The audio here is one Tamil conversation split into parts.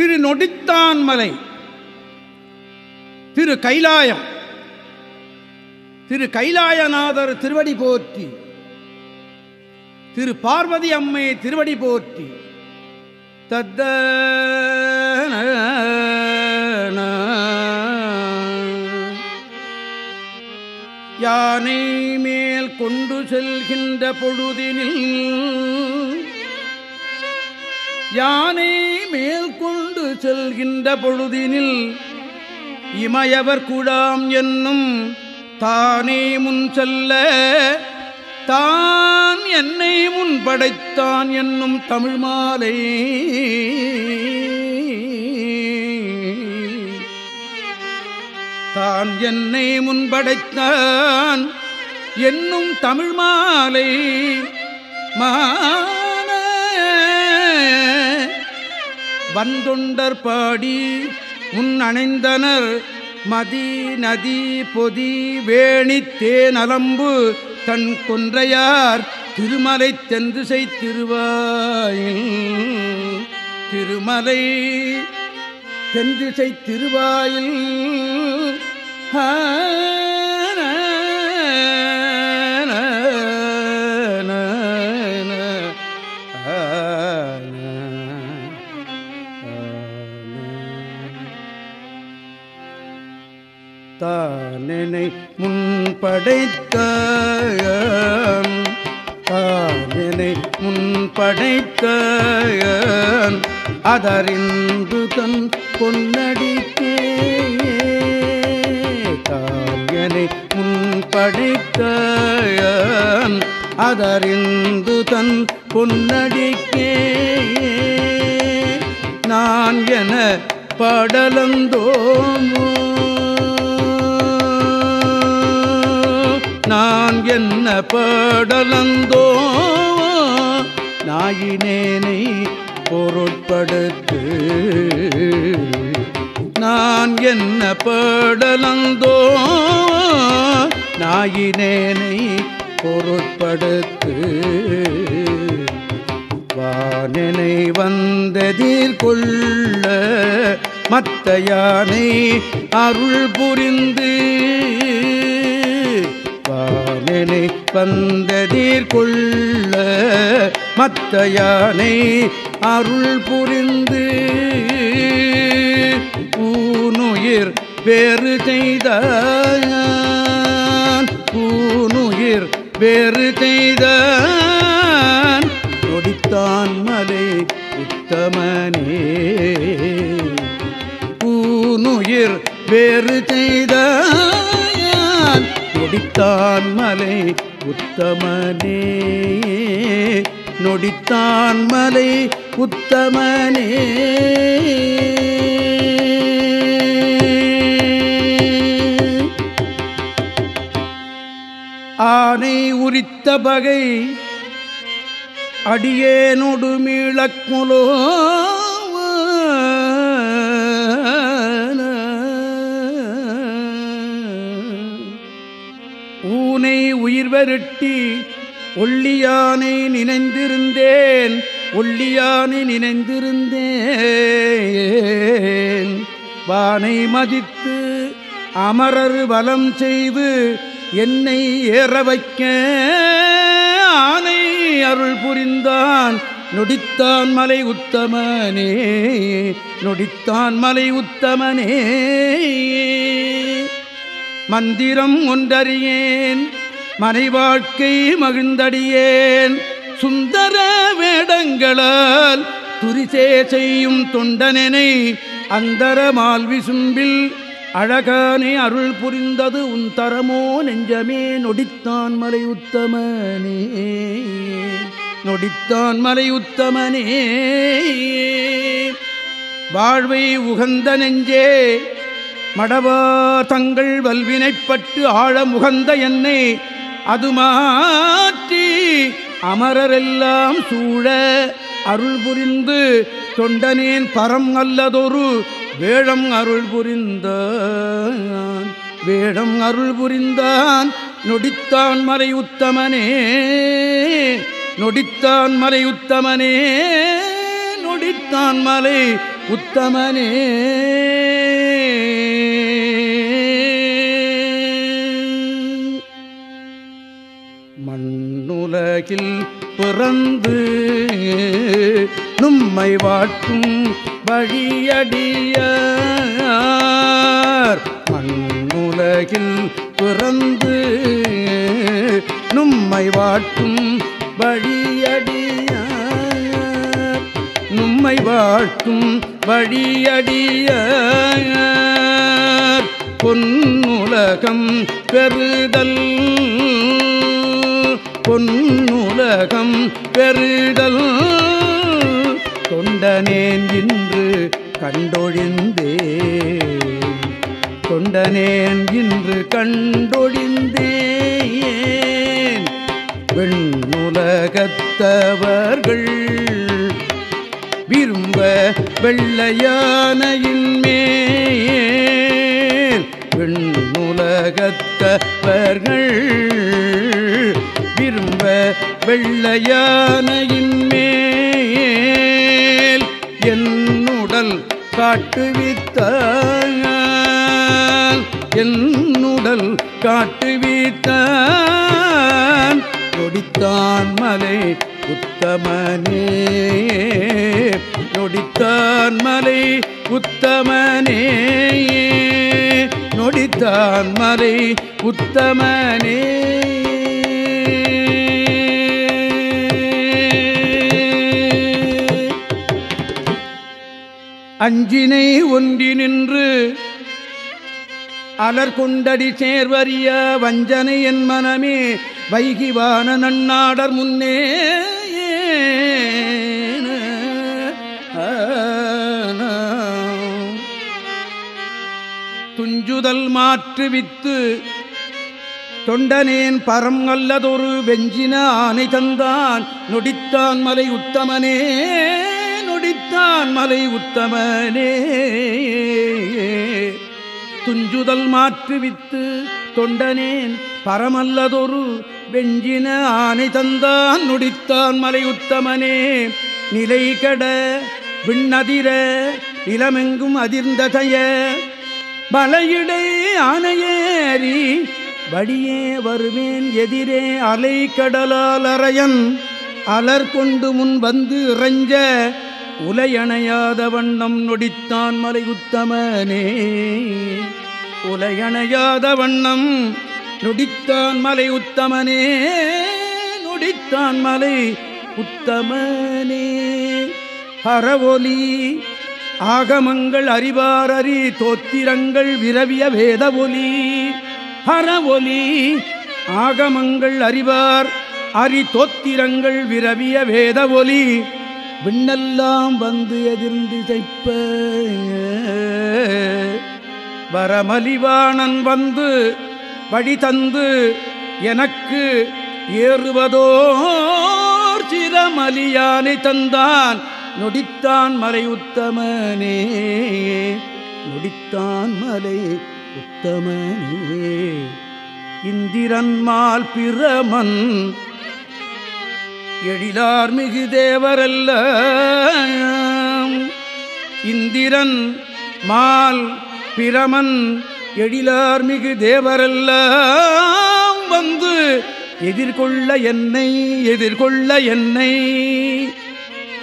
திரு நொடித்தான்மலை திரு கைலாயம் திரு கைலாயநாதர் திருவடி போற்றி திரு பார்வதி அம்மை திருவடி போற்றி தத்த யானை மேல் கொண்டு செல்கின்ற பொழுதினில் யானை மேல் கொண்டு செல்கின்ற பொழுதினில் இமயவர் குழாம் என்னும் தானே முன் செல்ல தான் என்னை முன் படைத்தான் என்னும் தமிழ் மாலை. தான் என்னை முன்படைத்தான் என்னும் தமிழ் மாலை. மா வந்தொண்டர் பாடி முன் அணைந்தனர் மதி நதி பொதி வேணி தேனலம்பு தன் கொன்றையார் திருமலை தென்றுசை திருவாயில் திருமலை தென்திசை திருவாயில். தானனை முன் படைத்த தானனை முன் அதறிந்து தன் பொன்னடிக்கே. தாயனை முன் அதறிந்து தன் பொன்னடிக்கே. நான் என படலந்தோமோ? என்ன பாடலந்தோ நாயினேனை பொருட்படுத்து. நான் என்ன பாடலந்தோ நாயினேனை பொருட்படுத்து. வானனை வந்ததில் கொள்ள மத்த யானை அருள் புரிந்து. வானனை வந்ததில் கொள்ள மத்த யானை அருள் புரிந்து பூனுயிர் வேறு செய்தான். பூனுயிர் வேறு செய்தான். நொடித்தான் மலை உத்தமனே. பூனுயிர் வேறு செய்தான். நொடித்தான் மலை உத்தமனே. நொடித்தான் மலை உத்தமனே. ஆனை உரித்த பகை அடியேனொடு மீளக்குலோ ஊனை உயிர் வருட்டி ஒள்ளியானை நினைந்திருந்தேன் ஒள்ளியானை நினைந்திருந்தேன். வானை மதித்து அமரர் வலம் செய்து என்னை ஏற வைக்க ஆனை அருள் புரிந்தான் நொடித்தான் மலை உத்தமனே நொடித்தான் மலை உத்தமனே. மந்திரம் ஒன்றறியேன் மனை வாழ்க்கை மகிழ்ந்தடியேன். சுந்தர வேடங்களால் துரிசே செய்யும் தொண்டனனை அந்தர மால்விசும்பில் அழகானே அருள் புரிந்தது உன் தரமோ நெஞ்சமே. நொடித்தான் மலை உத்தமனே நொடித்தான் மலை உத்தமனே. வாழ்வை உகந்த நெஞ்சே மடவார் தங்கள் வல்வினைப்பட்டு ஆழ முகந்த என்னை அது மாற்றி அமரரெல்லாம் சூழ அருள் புரிந்து தொண்டனேன் பரம் அல்லதொரு வேடம் அருள் புரிந்தான். வேடம் அருள் புரிந்தான். நொடித்தான் மறை உத்தமனே. நொடித்தான் மலை உத்தமனே. நொடித்தான் மலை உத்தமனே. மண்ணுலகில் பிறந்து நும்மை வாட்டும் வழியடியார். மண்ணுலகில் பிறந்து நும்மை வாட்டும் வழியடியார். நும்மை வாட்டும் வழியடியார். பொன்னுலகம் பெறுதல் பொன்னுலகம் பெறுதல் தொண்டனேன் இன்று கண்டொழிந்தே தொண்டனேன் இன்று கண்டொழிந்தேன். வெண்ணுலகத்தவர்கள் விரும்ப வெள்ளையானையின் மேல். வெண்ணுலகத்தவர்கள் வெள்ளையானையின் மேல் என்னுடல் காட்டுவித்தான் என்னுடல் காட்டுவித்தான் நொடித்தான் மலை உத்தமனே. நொடித்தான் மலை உத்தமனே. நொடித்தான் மலை உத்தமனே. அஞ்சினை ஒன்றி நின்று அலர் கொண்டடி சேர்வறிய வஞ்சனை என் மனமே வைகிவான நன்னாடர் முன்னே துஞ்சுதல் மாற்று வித்து தொண்டனேன் பரம் அல்லதொரு வெஞ்சின ஆனை தந்தான் நொடித்தான் மலை உத்தமனே. நொடித்தான் மலை உத்தமனே. துஞ்சுதல் மாற்றுவித்து தொண்டனேன் பரமல்லதொரு வெஞ்சின ஆனை தந்தான் நுடித்தான் மலை உத்தமனே. நிலை கட விண்ணதிர நிலமெங்கும் அதிர்ந்ததைய மலையிடை ஆனையேறி வடியே வருவேன் எதிரே அலை கடலால் அறையன் அலர் கொண்டு முன் வந்து இறைஞ்ச உலையணையாத வண்ணம் நொடித்தான் மலை உத்தமனே உலையணையாத வண்ணம் நொடித்தான் மலை உத்தமனே நொடித்தான் மலை உத்தமனே. ஹரவொலி ஆகமங்கள் அறிவாரறி தோத்திரங்கள் விரவிய வேத ஒலி. ஹரவொலி ஆகமங்கள் அறிவார் அரி தோத்திரங்கள் விரவிய வேத ஒலி. விண்ணெல்லாம் வந்து எதிர்ந்து தைப்ப வரமலிவாணன் வந்து வழி தந்து எனக்கு ஏறுவதோர் சிரமலியானை தந்தான். நொடித்தான் மலை உத்தமனே நொடித்தான் மலை உத்தமனே. இந்திரன்மால் பிரமன் எழிலார் மிகு தேவரல்ல இந்திரன் மால் பிரமன் எழிலார் மிகு தேவரெல்லாம் வந்து எதிர்கொள்ள என்னை எதிர்கொள்ள என்னை.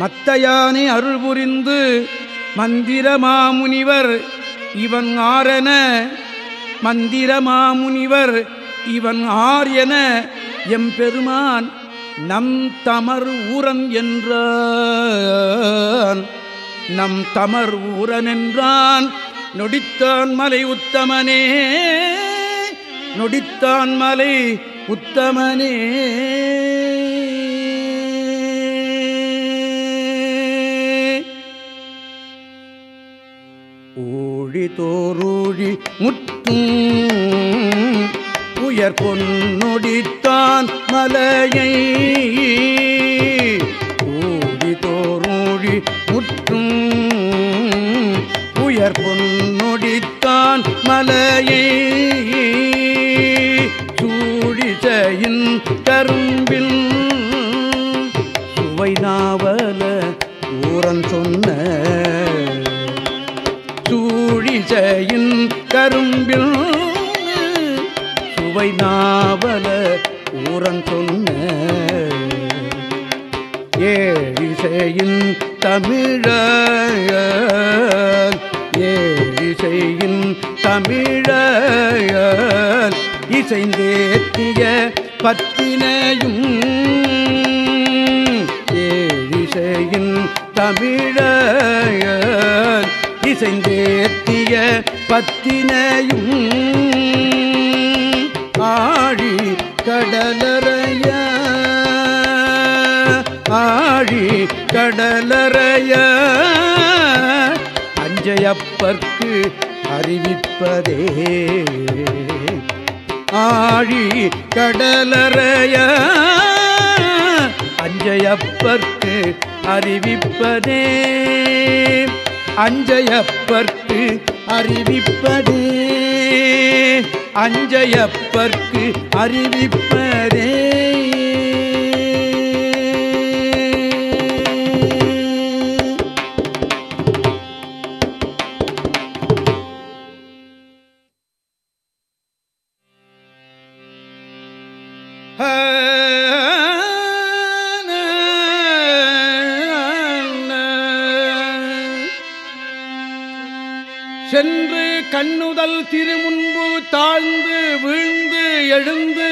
மத்தையானை அருள் புரிந்து மந்திரமாமுனிவர் இவன் ஆரென. மந்திரமாமுனிவர் இவன் ஆர் என எம்பெருமான் நம் தமர் ஊரன் என்றான். நம் தமர் ஊரன் என்றான். நொடித்தான் மலை உத்தமனே. நொடித்தான் மலை உத்தமனே. ஊழி தோறூழி முற்றும் உயர் பொன்னொடித்தான் மலையை ஊழி தோறூழி முற்றும் உயர் பொன்னொடித்தான் மலையை சூழிசையின் கரும்பில் சுவை நாவல ஊரன் சொன்ன சூழிசையின் கரும்பில் சுவை நாவல தான் சொன்ன ஏழிசையின் தமிழ ஏழிசையின் தமிழ இசைந்தேத்திய பத்தினையும் ஏழிசையின் தமிழ இசைந்தேத்திய பத்தினையும் கடலறைய அஞ்சையப்பர்க்கு அறிவிப்பதே. ஆழி கடலறைய அஞ்சையப்பர்க்கு அறிவிப்பதே. அஞ்சையப்பர்க்கு அறிவிப்பதே. அஞ்சையப்பர்க்கு அறிவிப்பதே. சென்று கண்ணுதல் திருமுன்பு தாழ்ந்து வீழ்ந்து எழுந்து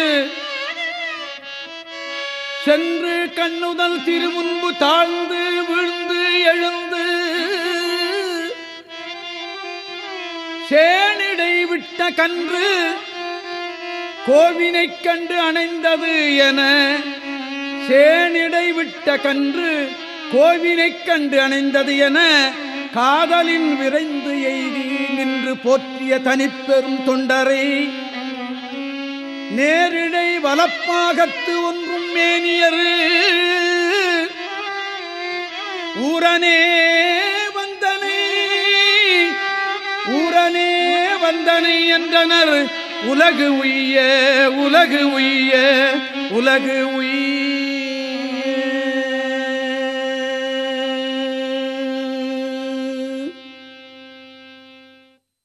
சென்று கண்ணுதல் திருமுன்பு தாழ்ந்து வீழ்ந்து எழுந்து சேனிடை விட்ட கன்று கோவினைக் கண்டு அணைந்தது என சேனிடை விட்ட கன்று கோவினைக் கண்டு அணைந்தது என காதலின் விரைந்து எய்தி நின்று போற்றிய தனிப்பெரும் தொண்டரை. நேரிடை வலப்பாகத்து ஒன்றும் மேனியரு. ஊரனே வந்தனை ஊரனே வந்தனை என்றனர். உலகு உய்ய உலகு உய்ய உலகு உய்ய.